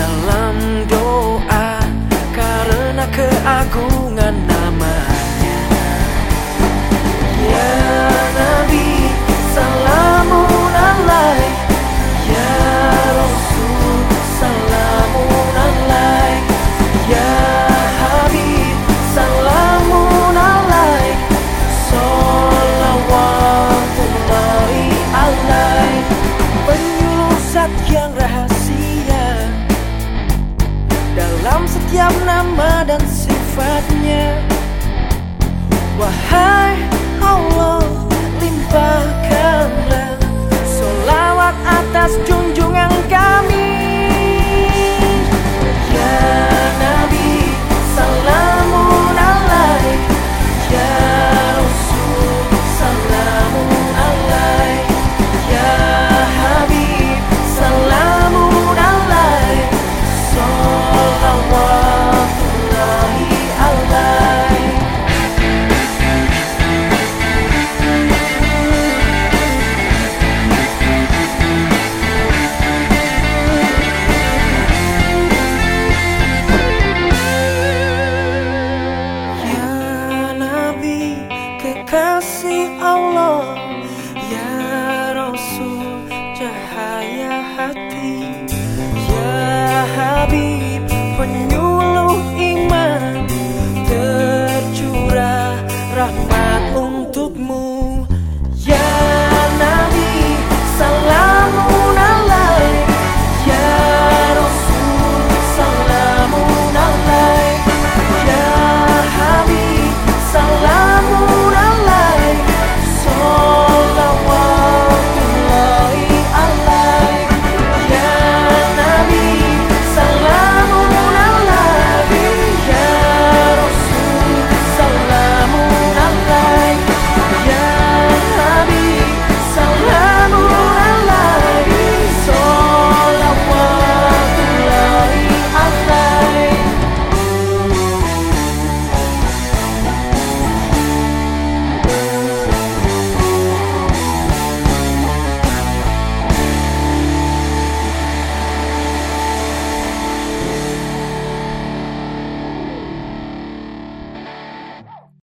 to setiap nama dan sifatnya. Wahai Allah